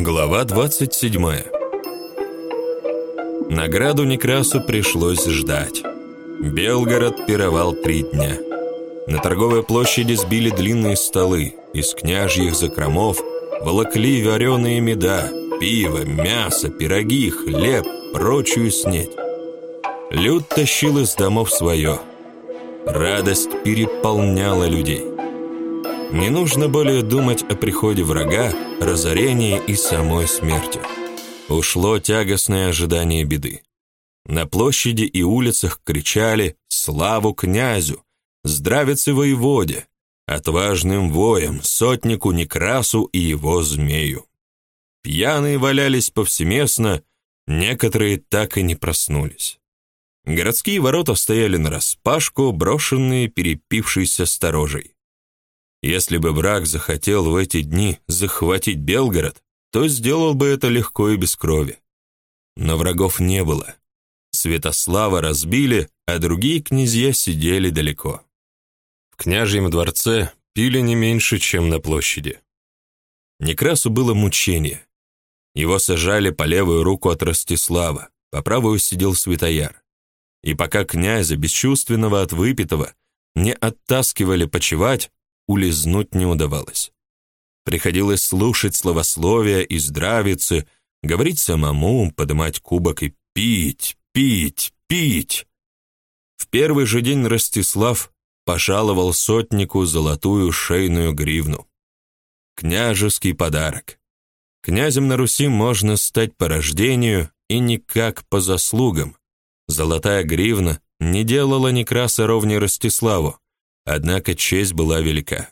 Глава 27. Награду Некрасу пришлось ждать. Белгород пировал три дня. На торговой площади сбили длинные столы, из княжьих закромов волокли вареные меда, пиво, мясо, пироги, хлеб, прочую снедь. Люд тащил из домов свое. Радость переполняла людей. Не нужно более думать о приходе врага, разорении и самой смерти. Ушло тягостное ожидание беды. На площади и улицах кричали «Славу князю!», «Здравицы воеводе!», отважным воем, сотнику Некрасу и его змею. Пьяные валялись повсеместно, некоторые так и не проснулись. Городские ворота стояли нараспашку, брошенные перепившейся сторожей. Если бы враг захотел в эти дни захватить Белгород, то сделал бы это легко и без крови. Но врагов не было. Святослава разбили, а другие князья сидели далеко. В княжьем дворце пили не меньше, чем на площади. Некрасу было мучение. Его сажали по левую руку от Ростислава, по правую сидел Святояр. И пока князя, бесчувственного от выпитого, не оттаскивали почевать, улизнуть не удавалось. Приходилось слушать словословия и здравицы, говорить самому, подымать кубок и пить, пить, пить. В первый же день Ростислав пожаловал сотнику золотую шейную гривну. Княжеский подарок. Князем на Руси можно стать по рождению и никак по заслугам. Золотая гривна не делала Некраса ровнее Ростиславу, Однако честь была велика.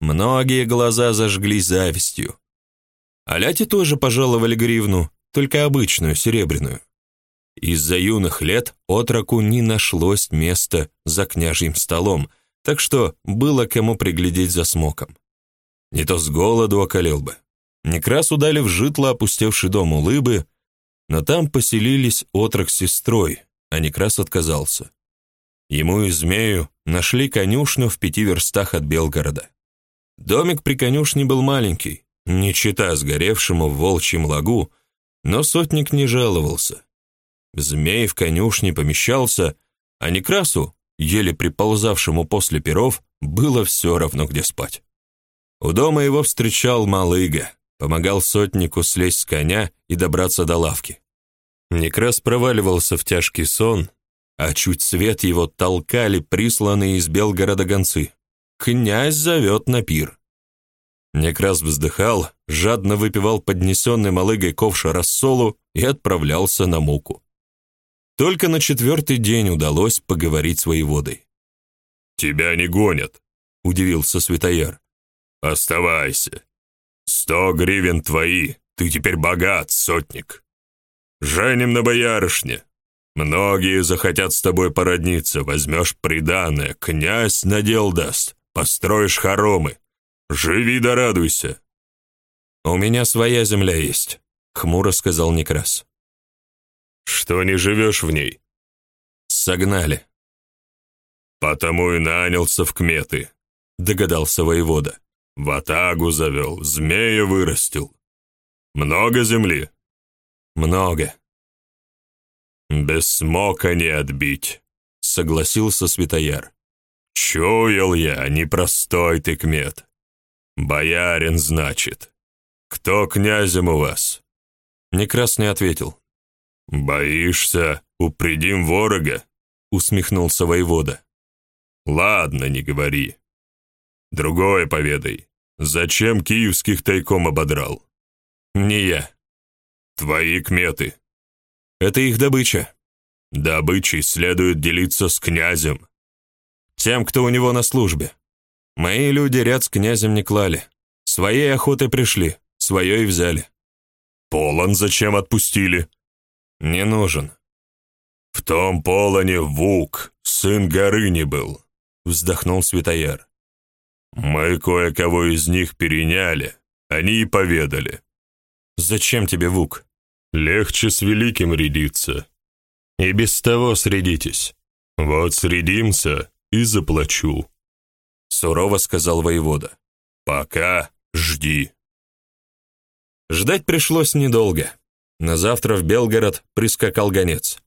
Многие глаза зажглись завистью. Аляте тоже пожаловали гривну, только обычную, серебряную. Из-за юных лет отроку не нашлось места за княжьим столом, так что было кому приглядеть за смоком. Не то с голоду околел бы. Некрасу дали в житло опустевший дом улыбы, но там поселились отрок с сестрой, а Некрас отказался. Ему и змею нашли конюшню в пяти верстах от Белгорода. Домик при конюшне был маленький, не чита сгоревшему в волчьем лагу, но сотник не жаловался. Змей в конюшне помещался, а Некрасу, еле приползавшему после перов, было все равно, где спать. У дома его встречал малыга, помогал сотнику слезть с коня и добраться до лавки. Некрас проваливался в тяжкий сон, а чуть свет его толкали присланные из Белгорода гонцы. «Князь зовет на пир». Некрас вздыхал, жадно выпивал поднесенный малыгой ковша рассолу и отправлялся на муку. Только на четвертый день удалось поговорить с воеводой. «Тебя не гонят», — удивился Святояр. «Оставайся. Сто гривен твои, ты теперь богат, сотник. Женим на боярышне, Многие захотят с тобой породниться, возьмешь приданое, князь надел даст, построишь хоромы. Живи да радуйся. У меня своя земля есть, хмуро сказал Некрас. Что не живешь в ней? Согнали. Потому и нанялся в кметы, догадался воевода. В атагу завел, змея вырастил. Много земли? Много. «Без смока не отбить», — согласился Святояр. «Чуял я, непростой ты кмет. Боярин, значит. Кто князем у вас?» Некрас не ответил. «Боишься, упредим ворога?» — усмехнулся воевода. «Ладно, не говори. Другое поведай. Зачем киевских тайком ободрал?» «Не я». «Твои кметы». Это их добыча. Добычей следует делиться с князем. Тем, кто у него на службе. Мои люди ряд с князем не клали. Своей охотой пришли, свое и взяли. Полон зачем отпустили? Не нужен. В том полоне Вук, сын Горыни был, вздохнул Святояр. Мы кое-кого из них переняли, они и поведали. Зачем тебе Вук? Легче с великим рядиться. И без того средитесь. Вот средимся и заплачу. Сурово сказал воевода. Пока жди. Ждать пришлось недолго. На завтра в Белгород прискакал гонец.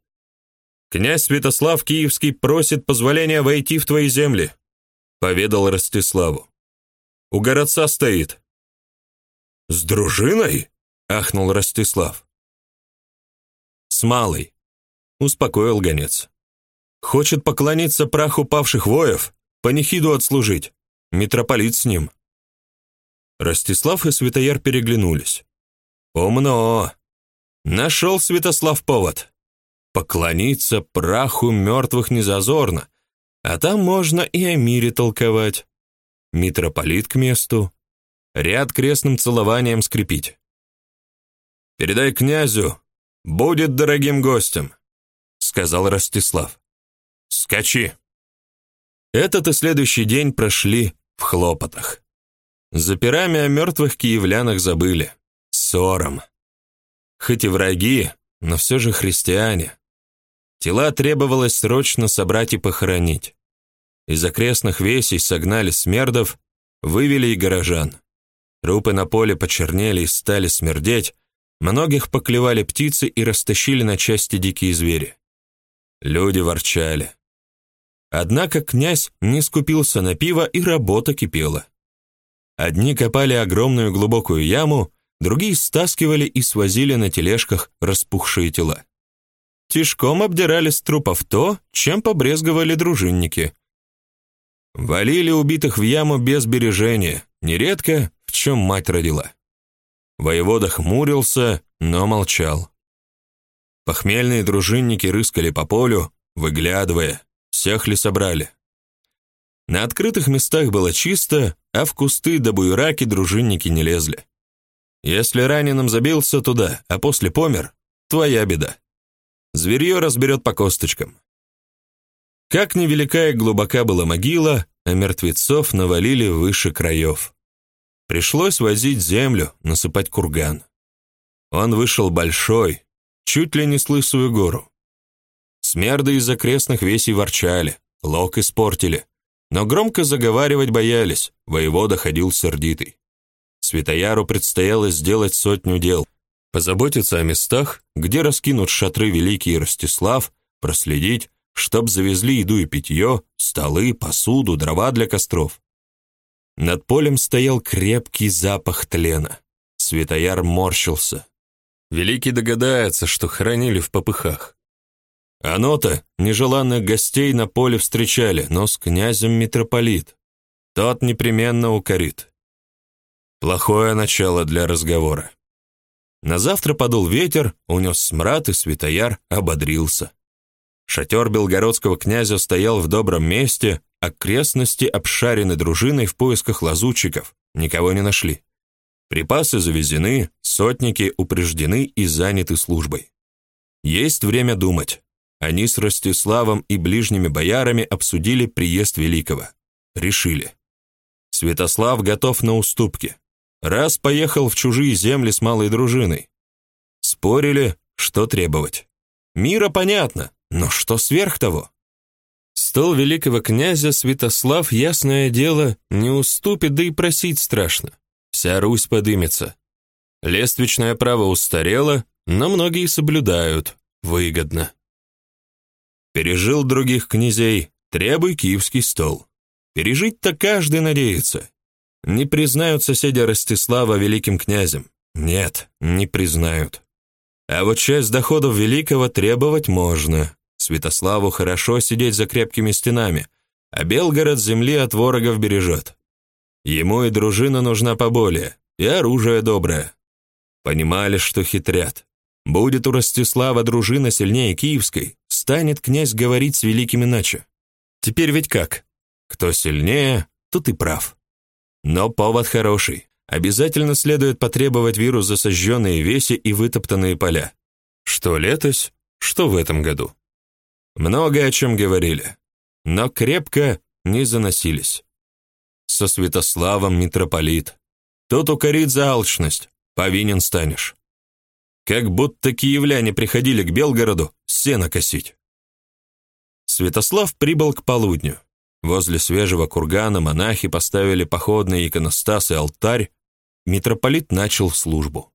«Князь Святослав Киевский просит позволения войти в твои земли», — поведал Ростиславу. «У городца стоит». «С дружиной?» — ахнул Ростислав. «С малой», — успокоил гонец. «Хочет поклониться праху павших воев, панихиду отслужить. Митрополит с ним». Ростислав и Святояр переглянулись. «Умно! Нашел Святослав повод. Поклониться праху мертвых незазорно, а там можно и о мире толковать. Митрополит к месту, ряд крестным целованием скрепить. «Передай князю, будет дорогим гостем», — сказал Ростислав. «Скачи». Этот и следующий день прошли в хлопотах. За пирами о мертвых киевлянах забыли. Ссором. Хоть и враги, но все же христиане. Тела требовалось срочно собрать и похоронить. Из окрестных весей согнали смердов, вывели и горожан. Трупы на поле почернели и стали смердеть, многих поклевали птицы и растащили на части дикие звери. Люди ворчали. Однако князь не скупился на пиво, и работа кипела. Одни копали огромную глубокую яму, другие стаскивали и свозили на тележках распухшие тела. Тишком обдирали с трупов то, чем побрезговали дружинники. Валили убитых в яму без бережения, нередко в чем мать родила. Воевода хмурился, но молчал. Похмельные дружинники рыскали по полю, выглядывая, всех ли собрали. На открытых местах было чисто, а в кусты до буераки дружинники не лезли. Если раненым забился туда, а после помер, твоя беда. Зверье разберет по косточкам. Как невелика и глубока была могила, а мертвецов навалили выше краев. Пришлось возить землю, насыпать курган. Он вышел большой, чуть ли не с лысую гору. Смерды из окрестных весей ворчали, лог испортили, но громко заговаривать боялись, воевода ходил сердитый. Святояру предстояло сделать сотню дел, позаботиться о местах, где раскинут шатры Великий Ростислав, проследить, чтоб завезли еду и питье, столы, посуду, дрова для костров. Над полем стоял крепкий запах тлена. Святояр морщился. Великий догадается, что хранили в попыхах. Оно-то нежеланных гостей на поле встречали, но с князем митрополит. Тот непременно укорит. Плохое начало для разговора. На завтра подул ветер, унес смрад, и Святояр ободрился. Шатер белгородского князя стоял в добром месте, окрестности обшарены дружиной в поисках лазутчиков, никого не нашли. Припасы завезены, сотники упреждены и заняты службой. Есть время думать. Они с Ростиславом и ближними боярами обсудили приезд Великого. Решили. Святослав готов на уступки. Раз поехал в чужие земли с малой дружиной. Спорили, что требовать. Мира понятно, но что сверх того? Стол великого князя Святослав, ясное дело, не уступит, да и просить страшно. Вся Русь подымется. Лествичное право устарело, но многие соблюдают. Выгодно. Пережил других князей, требуй киевский стол. Пережить-то каждый надеется. Не признают соседи Ростислава великим князем. Нет, не признают. А вот часть доходов великого требовать можно. Святославу хорошо сидеть за крепкими стенами, а Белгород земли от ворогов бережет. Ему и дружина нужна поболее, и оружие доброе. Понимали, что хитрят. Будет у Ростислава дружина сильнее киевской, станет князь говорить с великим иначе. Теперь ведь как? Кто сильнее, тот и прав. Но повод хороший. Обязательно следует потребовать вирус за сожженные веси и вытоптанные поля. Что летось, что в этом году. Много о чем говорили, но крепко не заносились. Со Святославом митрополит. Тот укорит за алчность, повинен станешь. Как будто киевляне приходили к Белгороду сено косить. Святослав прибыл к полудню. Возле свежего кургана монахи поставили походный иконостас и алтарь. Митрополит начал службу.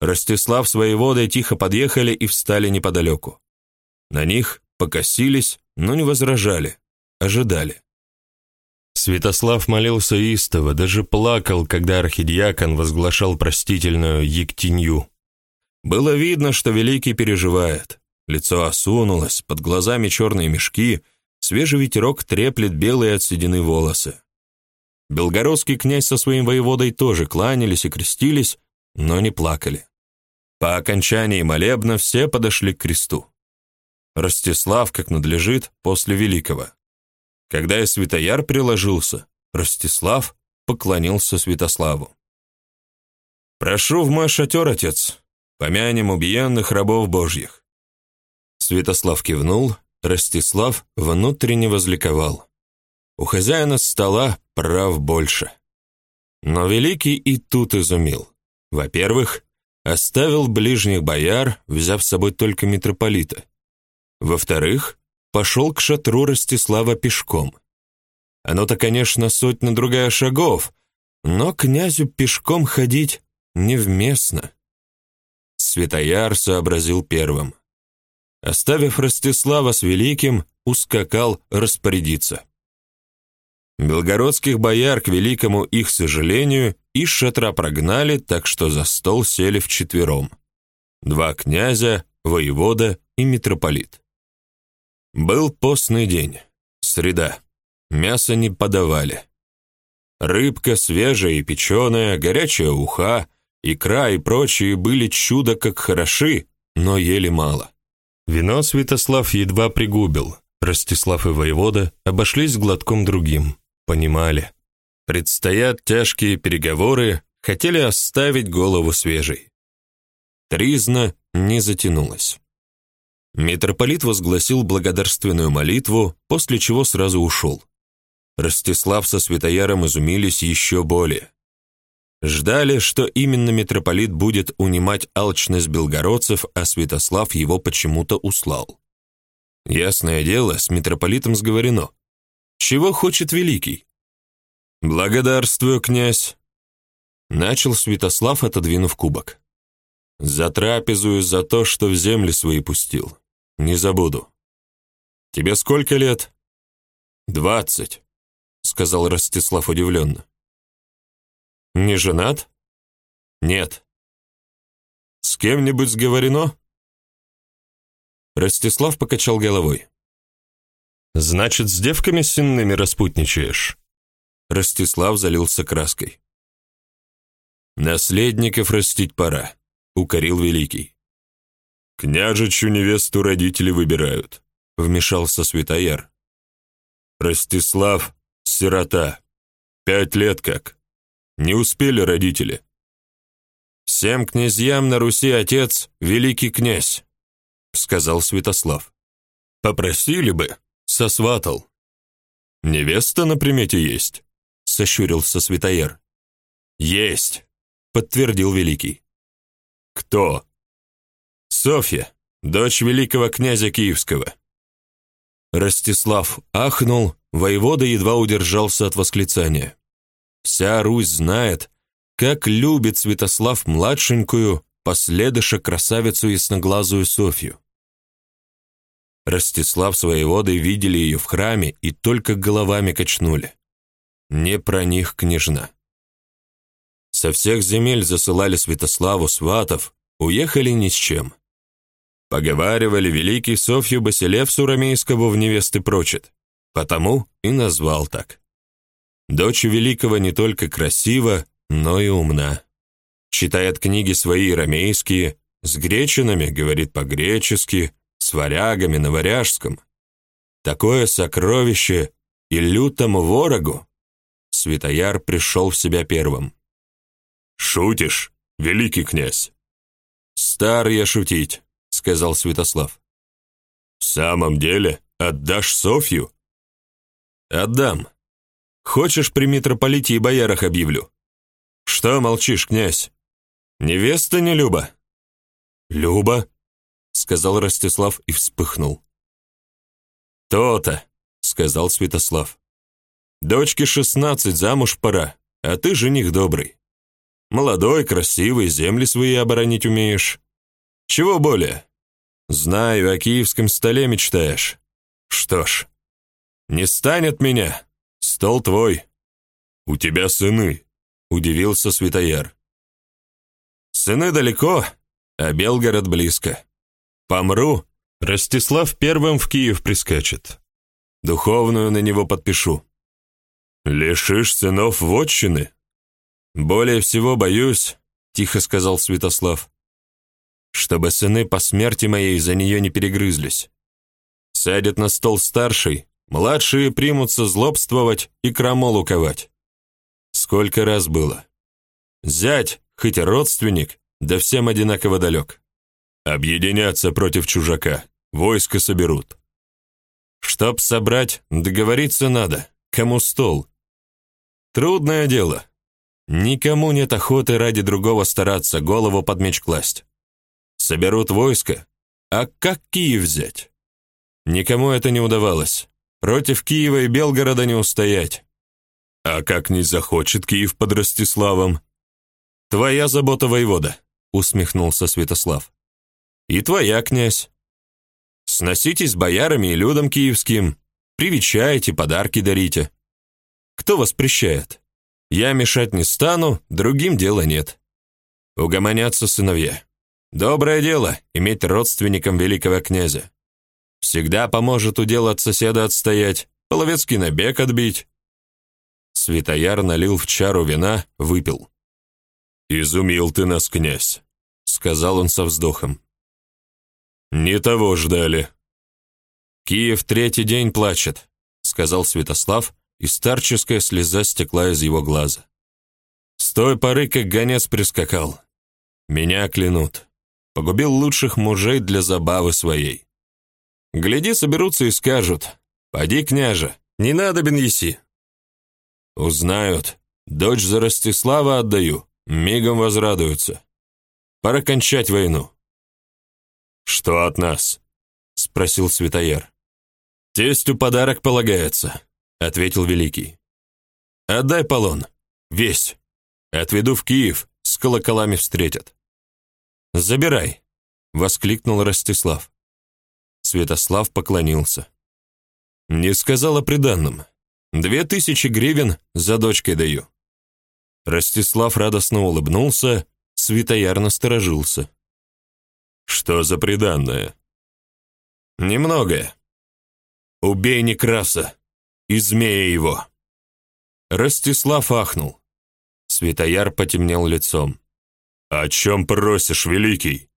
Ростислав с воеводой тихо подъехали и встали неподалеку. На них покосились, но не возражали, ожидали. Святослав молился истово, даже плакал, когда архидиакон возглашал простительную ектинью. Было видно, что великий переживает. Лицо осунулось, под глазами черные мешки, свежий ветерок треплет белые от седины волосы. Белгородский князь со своим воеводой тоже кланялись и крестились, но не плакали. По окончании молебна все подошли к кресту. Ростислав, как надлежит, после великого. Когда и Святояр приложился, Ростислав поклонился Святославу. «Прошу в мой шатер, отец, помянем убиенных рабов божьих». Святослав кивнул, Ростислав внутренне возликовал. У хозяина стола прав больше. Но Великий и тут изумил. Во-первых, оставил ближних бояр, взяв с собой только митрополита. Во-вторых, пошел к шатру Ростислава пешком. Оно-то, конечно, сотня-другая шагов, но князю пешком ходить невместно. Святояр сообразил первым. Оставив Ростислава с Великим, ускакал распорядиться. Белгородских бояр, к великому их сожалению, из шатра прогнали, так что за стол сели вчетвером. Два князя, воевода и митрополит. Был постный день, среда. Мясо не подавали. Рыбка свежая и печеная, горячая уха, икра и прочие были чудо как хороши, но ели мало. Вино Святослав едва пригубил. Ростислав и воевода обошлись глотком другим. Понимали. Предстоят тяжкие переговоры, хотели оставить голову свежей. Тризна не затянулась. Митрополит возгласил благодарственную молитву, после чего сразу ушел. Ростислав со Святояром изумились еще более. Ждали, что именно митрополит будет унимать алчность белгородцев, а Святослав его почему-то услал. Ясное дело, с митрополитом сговорено. Чего хочет великий? Благодарствую, князь. Начал Святослав, отодвинув кубок. За трапезу и за то, что в земли свои пустил. Не забуду. Тебе сколько лет? Двадцать, сказал Ростислав удивленно. Не женат? Нет. С кем-нибудь сговорено? Ростислав покачал головой. Значит, с девками сенными распутничаешь? Ростислав залился краской. Наследников растить пора, укорил великий. Княжичу невесту родители выбирают, вмешался Святояр. Ростислав сирота. Пять лет как. Не успели родители. Всем князьям на Руси отец великий князь, сказал Святослав. Попросили бы, сосватал. Невеста на примете есть, сощурился Святояр. Есть, подтвердил великий. Кто? Софья, дочь великого князя Киевского. Ростислав ахнул, воевода едва удержался от восклицания. Вся Русь знает, как любит Святослав младшенькую, последыша красавицу ясноглазую Софью. Ростислав с воеводой видели ее в храме и только головами качнули. Не про них княжна. Со всех земель засылали Святославу сватов, уехали ни с чем. Поговаривали, великий Софью Басилевсу Ромейского в невесты прочит, потому и назвал так. Дочь великого не только красива, но и умна. Читает книги свои ромейские, с гречинами говорит по-гречески, с варягами на варяжском. Такое сокровище и лютому ворогу Святояр пришел в себя первым. «Шутишь, великий князь?» «Стар я шутить», — сказал Святослав. «В самом деле отдашь Софью?» «Отдам. Хочешь, при митрополите и боярах объявлю?» «Что молчишь, князь? Невеста не Люба?» «Люба?» сказал Ростислав и вспыхнул. То-то, сказал Святослав. Дочке шестнадцать, замуж пора, а ты жених добрый. Молодой, красивый, земли свои оборонить умеешь. Чего более? Знаю, о киевском столе мечтаешь. Что ж, не станет меня. Стол твой. У тебя сыны, удивился Святояр. Сыны далеко, а Белгород близко. Помру, Ростислав первым в Киев прискачет. Духовную на него подпишу. Лишишь сынов вотчины? Более всего боюсь, тихо сказал Святослав, чтобы сыны по смерти моей за нее не перегрызлись. Сядет на стол старший, младшие примутся злобствовать и крамолу ковать. Сколько раз было. Зять, хоть родственник, да всем одинаково далек. Объединяться против чужака, войско соберут. Чтоб собрать, договориться надо, кому стол. Трудное дело. Никому нет охоты ради другого стараться, голову под меч класть. Соберут войско, а как Киев взять? Никому это не удавалось. Против Киева и Белгорода не устоять. А как не захочет Киев под Ростиславом? Твоя забота, воевода, усмехнулся Святослав. И твоя, князь. Сноситесь с боярами и людом киевским, привечайте, подарки дарите. Кто воспрещает? Я мешать не стану, другим дела нет. Угомонятся сыновья. Доброе дело иметь родственником великого князя. Всегда поможет удел от соседа отстоять, половецкий набег отбить. Святояр налил в чару вина, выпил. «Изумил ты нас, князь», — сказал он со вздохом. «Не того ждали». «Киев третий день плачет», — сказал Святослав, и старческая слеза стекла из его глаза. С той поры, как гонец прискакал. Меня клянут. Погубил лучших мужей для забавы своей. Гляди, соберутся и скажут, «Поди, княже, не надо бенеси». Узнают, дочь за Ростислава отдаю, мигом возрадуются. Пора кончать войну. «Что от нас?» — спросил Святояр. «Тестю подарок полагается», — ответил Великий. «Отдай полон, весь. Отведу в Киев, с колоколами встретят». «Забирай», — воскликнул Ростислав. Святослав поклонился. «Не сказал о приданном. Две тысячи гривен за дочкой даю». Ростислав радостно улыбнулся, Святояр насторожился. «Что за приданное?» «Немногое. Убей Некраса, и змея его!» Ростислав ахнул. Святояр потемнел лицом. «О чем просишь, великий?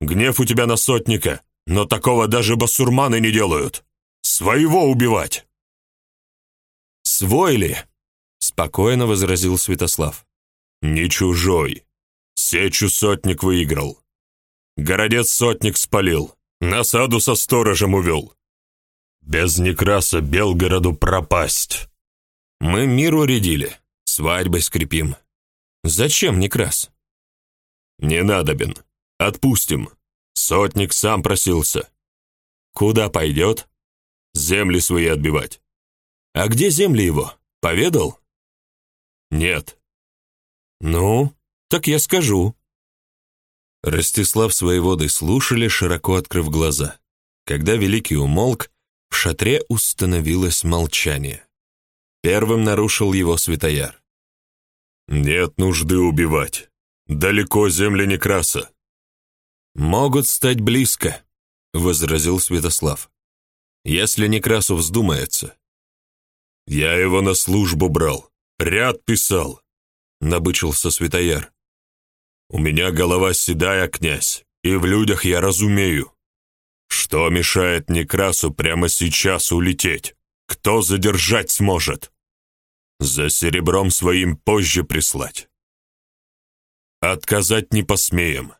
Гнев у тебя на сотника, но такого даже басурманы не делают. Своего убивать!» «Свой ли?» — спокойно возразил Святослав. «Не чужой. Сечу сотник выиграл. Городец сотник спалил, насаду со сторожем увел. Без Некраса Белгороду пропасть. Мы мир уредили, свадьбой скрепим. Зачем Некрас? Не надобен. Отпустим. Сотник сам просился. Куда пойдет? Земли свои отбивать. А где земли его? Поведал? Нет. Ну, так я скажу. Ростислав с воеводой слушали, широко открыв глаза. Когда Великий умолк, в шатре установилось молчание. Первым нарушил его святояр. «Нет нужды убивать. Далеко земли Некраса». «Могут стать близко», — возразил Святослав. «Если Некрасу вздумается». «Я его на службу брал, ряд писал», — набычился Святояр. У меня голова седая, князь, и в людях я разумею. Что мешает Некрасу прямо сейчас улететь? Кто задержать сможет? За серебром своим позже прислать. Отказать не посмеем.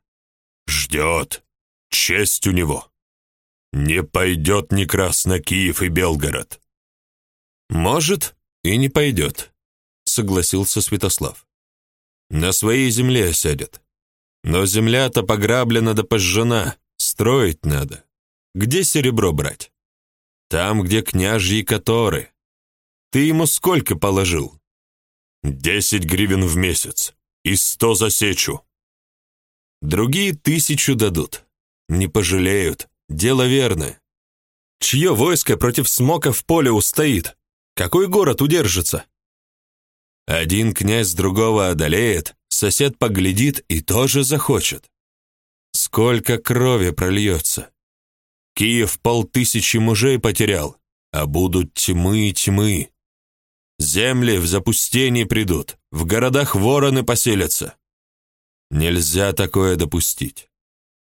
Ждет. Честь у него. Не пойдет Некрас на Киев и Белгород. Может, и не пойдет, согласился Святослав. На своей земле осядет. Но земля-то пограблена да пожжена, строить надо. Где серебро брать? Там, где княжьи которы. Ты ему сколько положил? Десять гривен в месяц. И сто за сечу». Другие тысячу дадут. Не пожалеют. Дело верное. Чье войско против смока в поле устоит? Какой город удержится? Один князь другого одолеет, сосед поглядит и тоже захочет. Сколько крови прольется. Киев полтысячи мужей потерял, а будут тьмы и тьмы. Земли в запустении придут, в городах вороны поселятся. Нельзя такое допустить.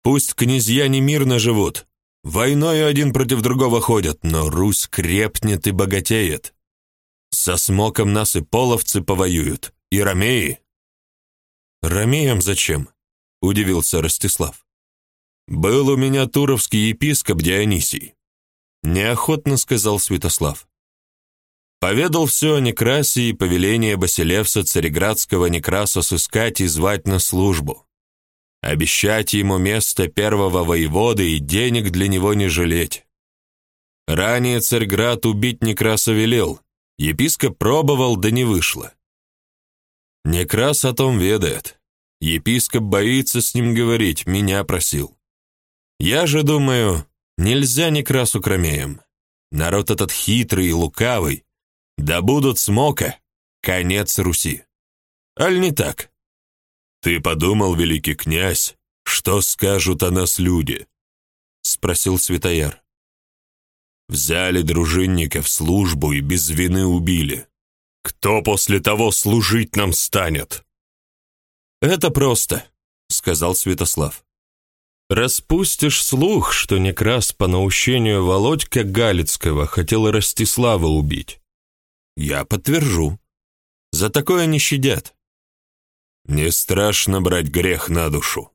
Пусть князья не мирно живут, войной один против другого ходят, но Русь крепнет и богатеет. Со смоком нас и половцы повоюют, и ромеи. Ромеям зачем? удивился Ростислав. Был у меня туровский епископ Дионисий. Неохотно сказал Святослав. Поведал все о Некрасе и повеление Басилевса Цареградского Некраса сыскать и звать на службу. Обещать ему место первого воеводы и денег для него не жалеть. Ранее Царьград убить Некраса велел. Епископ пробовал, да не вышло. Некрас о том ведает. Епископ боится с ним говорить, меня просил. Я же думаю, нельзя Некрасу кромеем. Народ этот хитрый и лукавый, да будут смока, конец Руси. Аль не так? Ты подумал, великий князь, что скажут о нас люди? Спросил Святояр. Взяли дружинника в службу и без вины убили. Кто после того служить нам станет? Это просто, сказал Святослав. Распустишь слух, что Некрас по наущению Володька Галицкого хотел Ростислава убить. Я подтвержу. За такое не щадят. Не страшно брать грех на душу.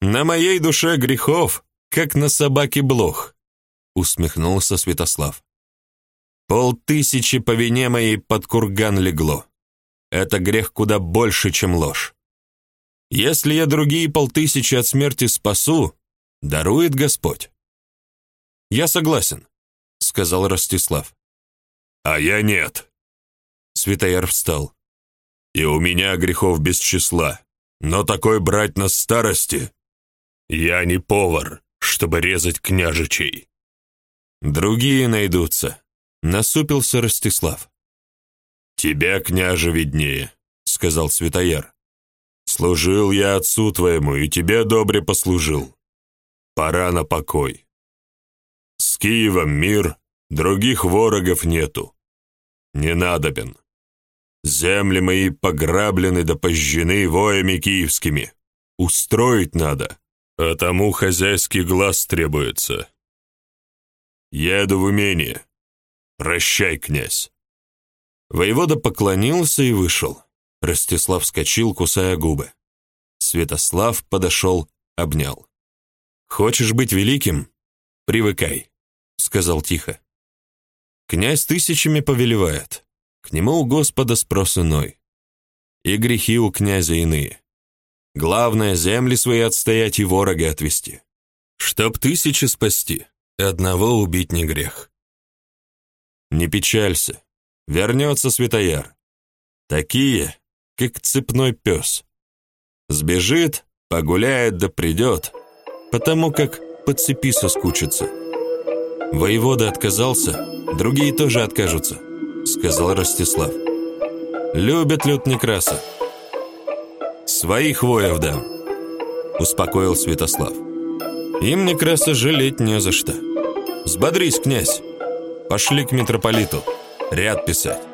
На моей душе грехов, как на собаке блох, усмехнулся Святослав. Полтысячи по вине моей под курган легло. Это грех куда больше, чем ложь. Если я другие полтысячи от смерти спасу, дарует Господь. Я согласен, сказал Ростислав. А я нет. Святояр встал. И у меня грехов без числа, но такой брать на старости. Я не повар, чтобы резать княжичей. Другие найдутся, насупился Ростислав. Тебя, княже, виднее, сказал Святояр. Служил я отцу твоему, и тебе добре послужил. Пора на покой. С Киевом мир, Других ворогов нету. Не надобен. Земли мои пограблены да пожжены воями киевскими. Устроить надо, а тому хозяйский глаз требуется. Еду в имение. Прощай, князь. Воевода поклонился и вышел. Ростислав вскочил, кусая губы. Святослав подошел, обнял. «Хочешь быть великим? Привыкай», — сказал тихо. Князь тысячами повелевает, к нему у Господа спрос иной. И грехи у князя иные. Главное, земли свои отстоять и ворога отвести. Чтоб тысячи спасти, одного убить не грех. Не печалься, вернется Святояр. Такие, как цепной пес. Сбежит, погуляет да придет, потому как по цепи соскучится. Воевода отказался, другие тоже откажутся, сказал Ростислав. Любят люд Некраса. Своих воев дам, успокоил Святослав. Им Некраса жалеть не за что. Сбодрись, князь. Пошли к митрополиту. Ряд писать.